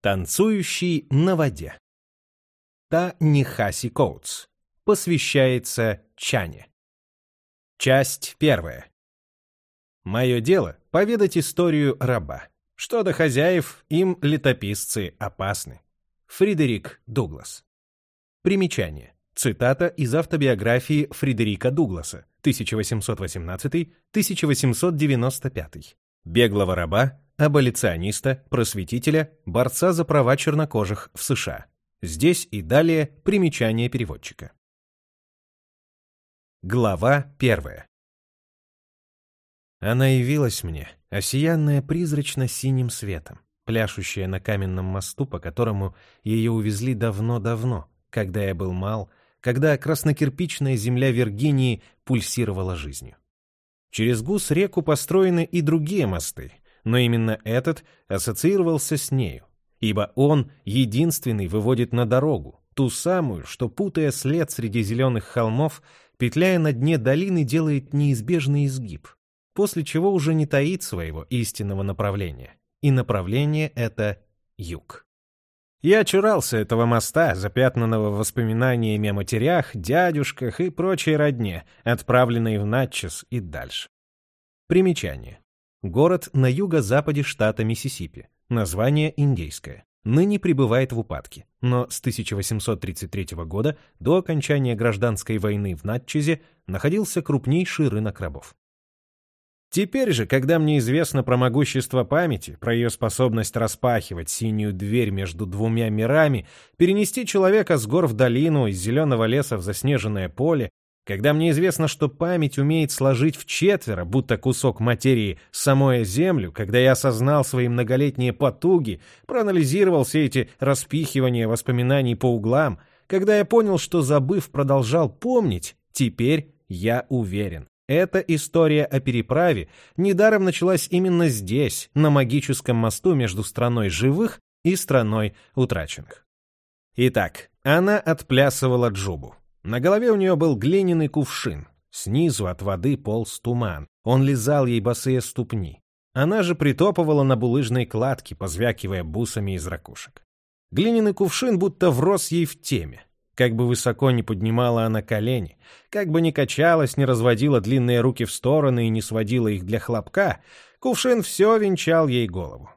Танцующий на воде. Та Нихаси Коутс. Посвящается Чане. Часть первая. Мое дело — поведать историю раба. Что до хозяев, им летописцы опасны. Фредерик Дуглас. Примечание. Цитата из автобиографии Фредерика Дугласа, 1818-1895. Беглого раба, аболициониста, просветителя, борца за права чернокожих в США. Здесь и далее примечание переводчика. Глава первая. Она явилась мне, осиянная призрачно-синим светом, пляшущая на каменном мосту, по которому ее увезли давно-давно, когда я был мал, когда краснокирпичная земля Виргинии пульсировала жизнью. Через Гус-реку построены и другие мосты, но именно этот ассоциировался с нею, ибо он единственный выводит на дорогу, ту самую, что, путая след среди зеленых холмов, петляя на дне долины, делает неизбежный изгиб, после чего уже не таит своего истинного направления. И направление — это юг. Я чурался этого моста, запятнанного воспоминаниями о матерях, дядюшках и прочей родне, отправленной в Натчес и дальше. Примечание. Город на юго-западе штата Миссисипи. Название индейское. Ныне пребывает в упадке, но с 1833 года до окончания гражданской войны в Натчезе находился крупнейший рынок рабов. Теперь же, когда мне известно про могущество памяти, про ее способность распахивать синюю дверь между двумя мирами, перенести человека с гор в долину, из зеленого леса в заснеженное поле, когда мне известно, что память умеет сложить в четверо, будто кусок материи, самое Землю, когда я осознал свои многолетние потуги, проанализировал все эти распихивания воспоминаний по углам, когда я понял, что, забыв, продолжал помнить, теперь я уверен. Эта история о переправе недаром началась именно здесь, на магическом мосту между страной живых и страной утраченных. Итак, она отплясывала Джубу. На голове у нее был глиняный кувшин. Снизу от воды полз туман. Он лизал ей босые ступни. Она же притопывала на булыжной кладке, позвякивая бусами из ракушек. Глиняный кувшин будто врос ей в теме. Как бы высоко ни поднимала она колени, как бы ни качалась, не разводила длинные руки в стороны и не сводила их для хлопка, кувшин все венчал ей голову.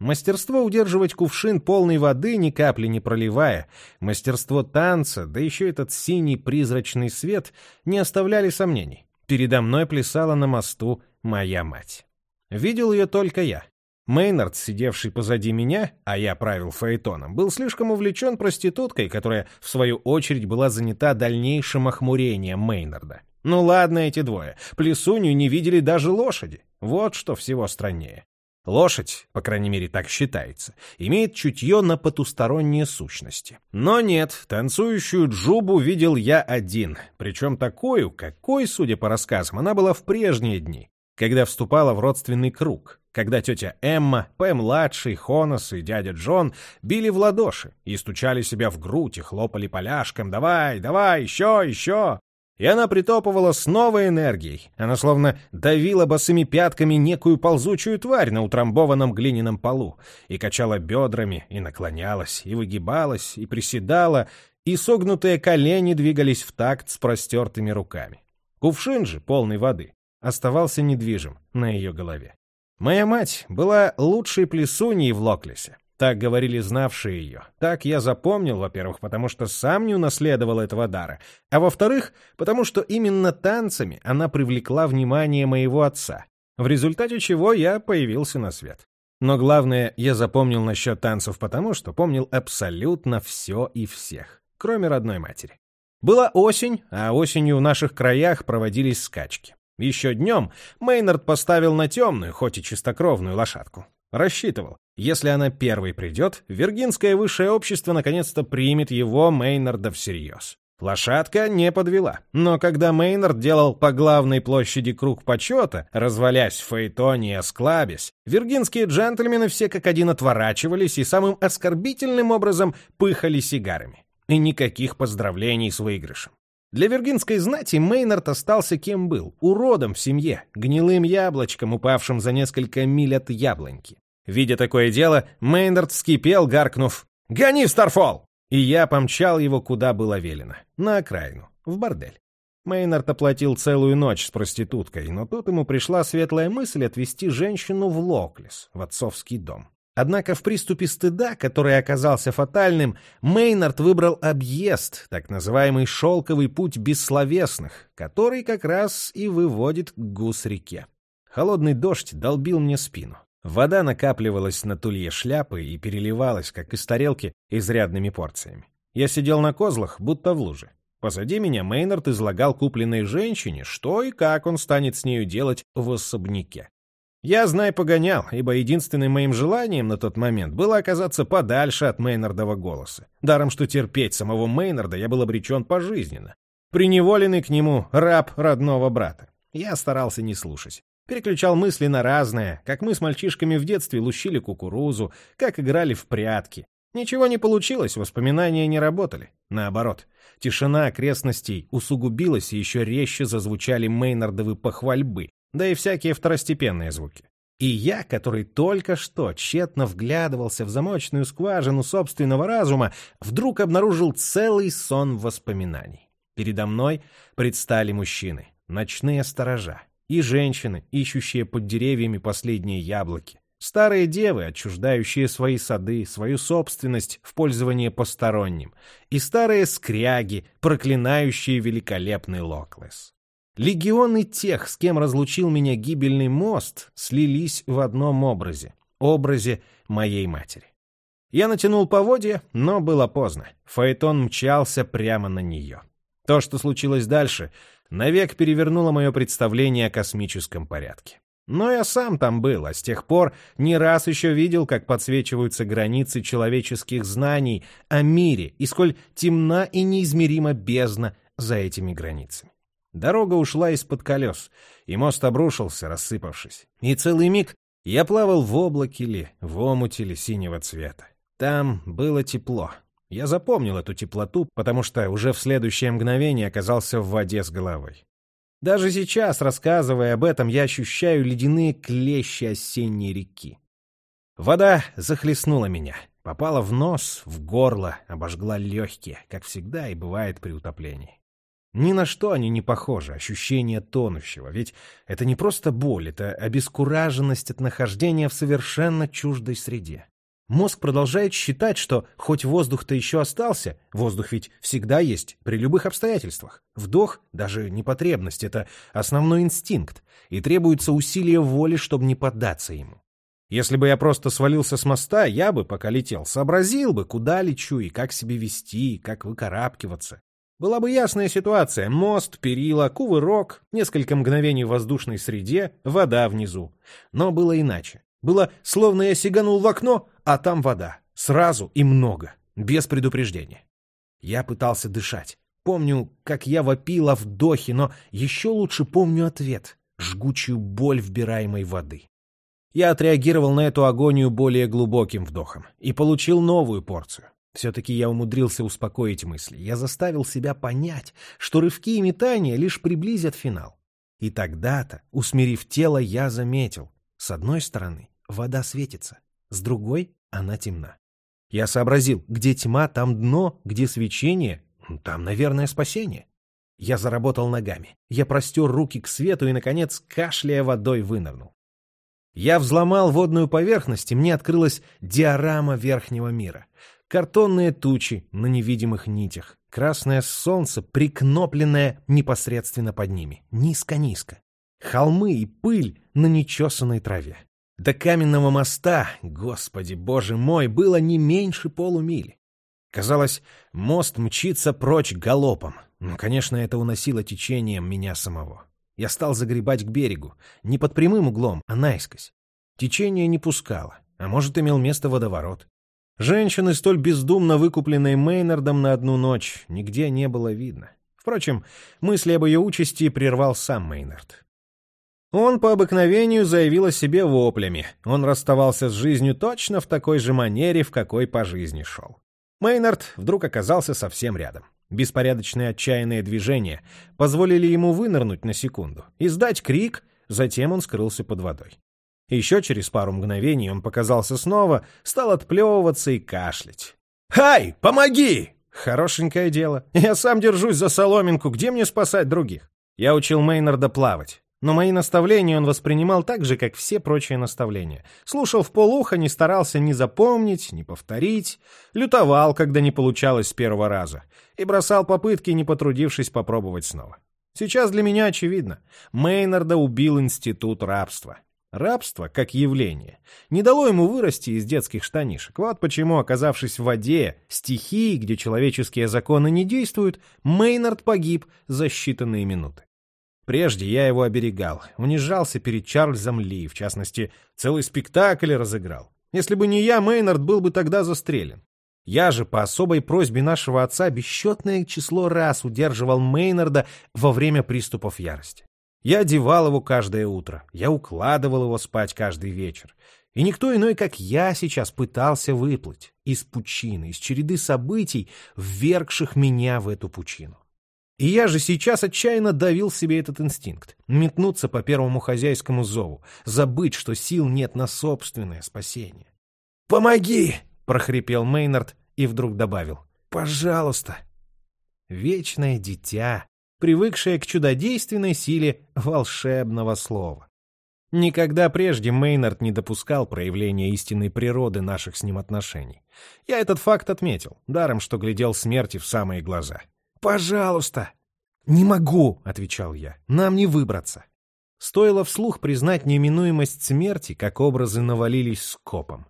Мастерство удерживать кувшин полной воды, ни капли не проливая, мастерство танца, да еще этот синий призрачный свет не оставляли сомнений. Передо мной плясала на мосту моя мать. Видел ее только я. Мейнард, сидевший позади меня, а я правил фаэтоном, был слишком увлечен проституткой, которая, в свою очередь, была занята дальнейшим охмурением Мейнарда. Ну ладно эти двое, плесунью не видели даже лошади. Вот что всего страннее. Лошадь, по крайней мере так считается, имеет чутье на потусторонние сущности. Но нет, танцующую Джубу видел я один, причем такую, какой, судя по рассказам, она была в прежние дни, когда вступала в родственный круг, когда тетя Эмма, П-младший, Хонос и дядя Джон били в ладоши и стучали себя в грудь и хлопали поляшком «Давай, давай, еще, еще!» И она притопывала с новой энергией. Она словно давила босыми пятками некую ползучую тварь на утрамбованном глиняном полу и качала бедрами, и наклонялась, и выгибалась, и приседала, и согнутые колени двигались в такт с простертыми руками. Кувшин же, полный воды, оставался недвижим на ее голове. Моя мать была лучшей плесуньей в Локлесе. Так говорили знавшие ее. Так я запомнил, во-первых, потому что сам не унаследовал этого дара, а во-вторых, потому что именно танцами она привлекла внимание моего отца, в результате чего я появился на свет. Но главное, я запомнил насчет танцев потому, что помнил абсолютно все и всех, кроме родной матери. Была осень, а осенью в наших краях проводились скачки. Еще днем Мейнард поставил на темную, хоть и чистокровную лошадку. Рассчитывал, если она первой придет, Виргинское высшее общество наконец-то примет его, Мейнарда, всерьез. Лошадка не подвела, но когда Мейнард делал по главной площади круг почета, развалясь в фаэтоне и осклабясь, виргинские джентльмены все как один отворачивались и самым оскорбительным образом пыхали сигарами. И никаких поздравлений с выигрышем. Для виргинской знати Мейнард остался кем был, уродом в семье, гнилым яблочком, упавшим за несколько миль от яблоньки. Видя такое дело, Мейнард вскипел, гаркнув «Гони в Старфол!» И я помчал его, куда было велено, на окраину, в бордель. Мейнард оплатил целую ночь с проституткой, но тут ему пришла светлая мысль отвезти женщину в Локлис, в отцовский дом. Однако в приступе стыда, который оказался фатальным, Мейнард выбрал объезд, так называемый «шелковый путь бессловесных», который как раз и выводит к Гус-реке. Холодный дождь долбил мне спину. Вода накапливалась на тулье шляпы и переливалась, как из тарелки, изрядными порциями. Я сидел на козлах, будто в луже. Позади меня Мейнард излагал купленной женщине, что и как он станет с нею делать в особняке. Я, знай, погонял, ибо единственным моим желанием на тот момент было оказаться подальше от Мейнардова голоса. Даром, что терпеть самого Мейнарда я был обречен пожизненно. Приневоленный к нему раб родного брата. Я старался не слушать. Переключал мысли на разное, как мы с мальчишками в детстве лущили кукурузу, как играли в прятки. Ничего не получилось, воспоминания не работали. Наоборот, тишина окрестностей усугубилась и еще резче зазвучали Мейнардовы похвальбы, да и всякие второстепенные звуки. И я, который только что тщетно вглядывался в замочную скважину собственного разума, вдруг обнаружил целый сон воспоминаний. Передо мной предстали мужчины, ночные сторожа, и женщины, ищущие под деревьями последние яблоки, старые девы, отчуждающие свои сады, свою собственность в пользование посторонним, и старые скряги, проклинающие великолепный Локлес. Легионы тех, с кем разлучил меня гибельный мост, слились в одном образе — образе моей матери. Я натянул поводья, но было поздно. Фаэтон мчался прямо на нее. То, что случилось дальше, навек перевернуло мое представление о космическом порядке. Но я сам там был, а с тех пор не раз еще видел, как подсвечиваются границы человеческих знаний о мире и сколь темна и неизмерима бездна за этими границами. Дорога ушла из-под колес, и мост обрушился, рассыпавшись. И целый миг я плавал в облаке ли, в омуте ли синего цвета. Там было тепло. Я запомнил эту теплоту, потому что уже в следующее мгновение оказался в воде с головой. Даже сейчас, рассказывая об этом, я ощущаю ледяные клещи осенней реки. Вода захлестнула меня, попала в нос, в горло, обожгла легкие, как всегда и бывает при утоплении. Ни на что они не похожи, ощущение тонущего, ведь это не просто боль, это обескураженность от нахождения в совершенно чуждой среде. Мозг продолжает считать, что хоть воздух-то еще остался, воздух ведь всегда есть при любых обстоятельствах. Вдох, даже не потребность, это основной инстинкт, и требуется усилие воли, чтобы не поддаться ему. Если бы я просто свалился с моста, я бы, пока летел, сообразил бы, куда лечу и как себя вести, как выкарабкиваться. Была бы ясная ситуация. Мост, перила, кувырок, несколько мгновений в воздушной среде, вода внизу. Но было иначе. Было, словно я сиганул в окно, а там вода. Сразу и много. Без предупреждения. Я пытался дышать. Помню, как я вопил о вдохе, но еще лучше помню ответ. Жгучую боль вбираемой воды. Я отреагировал на эту агонию более глубоким вдохом и получил новую порцию. Все-таки я умудрился успокоить мысли. Я заставил себя понять, что рывки и метания лишь приблизят финал. И тогда-то, усмирив тело, я заметил. С одной стороны, вода светится, с другой — она темна. Я сообразил, где тьма, там дно, где свечение, там, наверное, спасение. Я заработал ногами. Я простер руки к свету и, наконец, кашляя водой, вынырнул. Я взломал водную поверхность, и мне открылась диорама верхнего мира. Картонные тучи на невидимых нитях, красное солнце, прикнопленное непосредственно под ними, низко-низко. Холмы и пыль на нечесанной траве. До каменного моста, господи боже мой, было не меньше полумили. Казалось, мост мчится прочь галопом, но, конечно, это уносило течением меня самого. Я стал загребать к берегу, не под прямым углом, а наискось. Течение не пускало, а может, имел место водоворот. Женщины, столь бездумно выкупленной Мейнардом на одну ночь, нигде не было видно. Впрочем, мысли об ее участи прервал сам Мейнард. Он по обыкновению заявил о себе воплями. Он расставался с жизнью точно в такой же манере, в какой по жизни шел. Мейнард вдруг оказался совсем рядом. Беспорядочные отчаянные движения позволили ему вынырнуть на секунду, издать крик, затем он скрылся под водой. Еще через пару мгновений он показался снова, стал отплевываться и кашлять. «Хай, помоги!» Хорошенькое дело. Я сам держусь за соломинку, где мне спасать других? Я учил Мейнарда плавать. Но мои наставления он воспринимал так же, как все прочие наставления. Слушал в полухо, не старался ни запомнить, ни повторить. Лютовал, когда не получалось с первого раза. И бросал попытки, не потрудившись попробовать снова. Сейчас для меня очевидно. Мейнарда убил институт рабства. Рабство, как явление, не дало ему вырасти из детских штанишек. Вот почему, оказавшись в воде, стихии, где человеческие законы не действуют, Мейнард погиб за считанные минуты. Прежде я его оберегал, унижался перед Чарльзом Ли, в частности, целый спектакль разыграл. Если бы не я, Мейнард был бы тогда застрелен. Я же по особой просьбе нашего отца бесчетное число раз удерживал Мейнарда во время приступов ярости. Я одевал его каждое утро, я укладывал его спать каждый вечер. И никто иной, как я сейчас пытался выплыть из пучины, из череды событий, ввергших меня в эту пучину. И я же сейчас отчаянно давил себе этот инстинкт. Метнуться по первому хозяйскому зову, забыть, что сил нет на собственное спасение. «Помоги!» — прохрипел Мейнард и вдруг добавил. «Пожалуйста!» Вечное дитя, привыкшее к чудодейственной силе волшебного слова. Никогда прежде Мейнард не допускал проявления истинной природы наших с ним отношений. Я этот факт отметил, даром что глядел смерти в самые глаза. «Пожалуйста!» «Не могу!» — отвечал я. «Нам не выбраться!» Стоило вслух признать неминуемость смерти, как образы навалились скопом.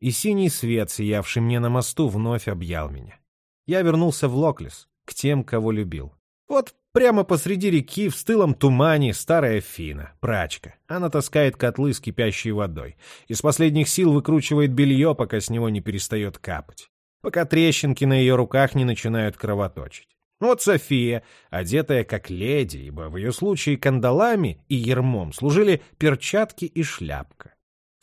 И синий свет, сиявший мне на мосту, вновь объял меня. Я вернулся в Локлес, к тем, кого любил. Вот прямо посреди реки, в стылом тумане, старая Фина, прачка. Она таскает котлы с кипящей водой. Из последних сил выкручивает белье, пока с него не перестает капать пока трещинки на ее руках не начинают кровоточить. Вот София, одетая как леди, ибо в ее случае кандалами и ермом служили перчатки и шляпка.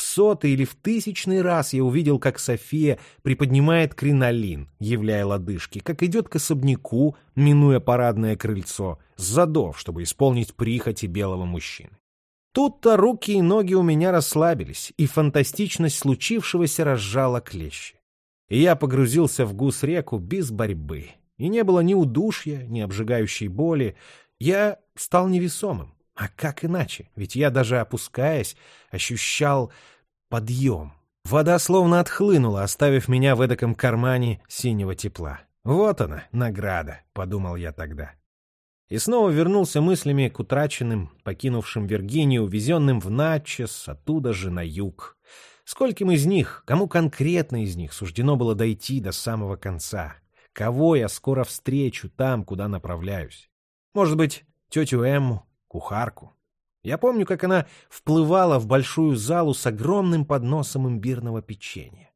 В сотый или в тысячный раз я увидел, как София приподнимает кринолин, являя лодыжки, как идет к особняку, минуя парадное крыльцо, с задов, чтобы исполнить прихоти белого мужчины. Тут-то руки и ноги у меня расслабились, и фантастичность случившегося разжала клещи и я погрузился в гус-реку без борьбы. И не было ни удушья, ни обжигающей боли. Я стал невесомым. А как иначе? Ведь я, даже опускаясь, ощущал подъем. Вода словно отхлынула, оставив меня в эдаком кармане синего тепла. «Вот она, награда», — подумал я тогда. И снова вернулся мыслями к утраченным, покинувшим Виргинию, увезенным в Натчес, оттуда же на юг. Скольким из них, кому конкретно из них суждено было дойти до самого конца? Кого я скоро встречу там, куда направляюсь? Может быть, тетю Эмму, кухарку? Я помню, как она вплывала в большую залу с огромным подносом имбирного печенья.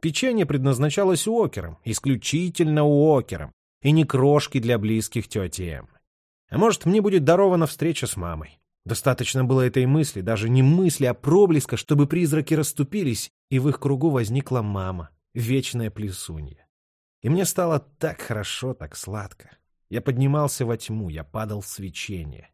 Печенье предназначалось Уокером, исключительно Уокером, и не крошки для близких тети Эммы. А может, мне будет дарована встреча с мамой. Достаточно было этой мысли, даже не мысли, а проблеска, чтобы призраки расступились, и в их кругу возникла мама, вечная плесунья. И мне стало так хорошо, так сладко. Я поднимался во тьму, я падал в свечение.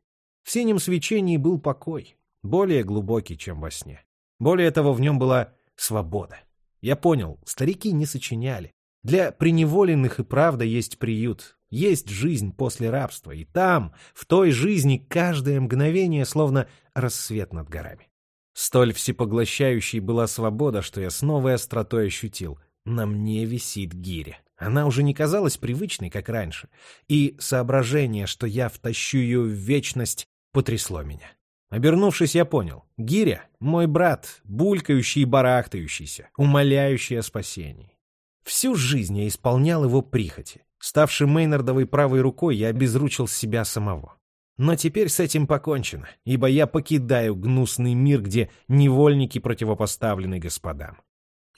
В синем свечении был покой, более глубокий, чем во сне. Более того, в нем была свобода. Я понял, старики не сочиняли. Для преневоленных и правда есть приют, есть жизнь после рабства, и там, в той жизни, каждое мгновение словно рассвет над горами. Столь всепоглощающей была свобода, что я с новой остротой ощутил. На мне висит гиря. Она уже не казалась привычной, как раньше, и соображение, что я втащу ее в вечность, потрясло меня. Обернувшись, я понял. Гиря — мой брат, булькающий и барахтающийся, умоляющий о спасении. Всю жизнь я исполнял его прихоти. Ставший Мейнардовой правой рукой, я обезручил себя самого. Но теперь с этим покончено, ибо я покидаю гнусный мир, где невольники противопоставлены господам.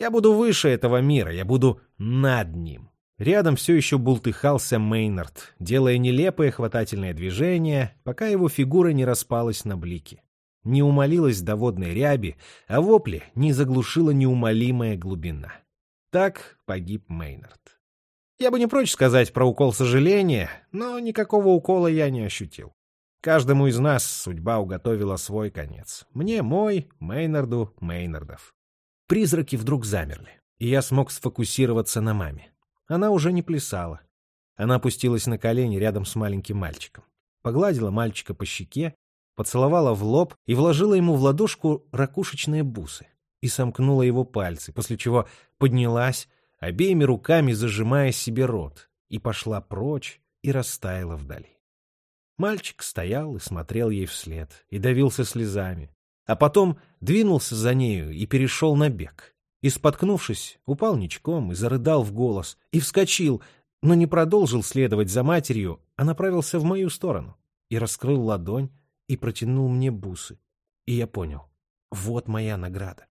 Я буду выше этого мира, я буду над ним. Рядом все еще бултыхался Мейнард, делая нелепые хватательные движения, пока его фигура не распалась на блики. Не умолилась до водной ряби, а вопли не заглушила неумолимая глубина. Так погиб Мейнард. Я бы не прочь сказать про укол сожаления, но никакого укола я не ощутил. Каждому из нас судьба уготовила свой конец. Мне мой, Мейнарду Мейнардов. Призраки вдруг замерли, и я смог сфокусироваться на маме. Она уже не плясала. Она опустилась на колени рядом с маленьким мальчиком. Погладила мальчика по щеке, поцеловала в лоб и вложила ему в ладошку ракушечные бусы и сомкнула его пальцы, после чего поднялась, обеими руками зажимая себе рот, и пошла прочь и растаяла вдали. Мальчик стоял и смотрел ей вслед, и давился слезами, а потом двинулся за нею и перешел на бег. И, споткнувшись, упал ничком и зарыдал в голос, и вскочил, но не продолжил следовать за матерью, а направился в мою сторону, и раскрыл ладонь, и протянул мне бусы. И я понял, вот моя награда.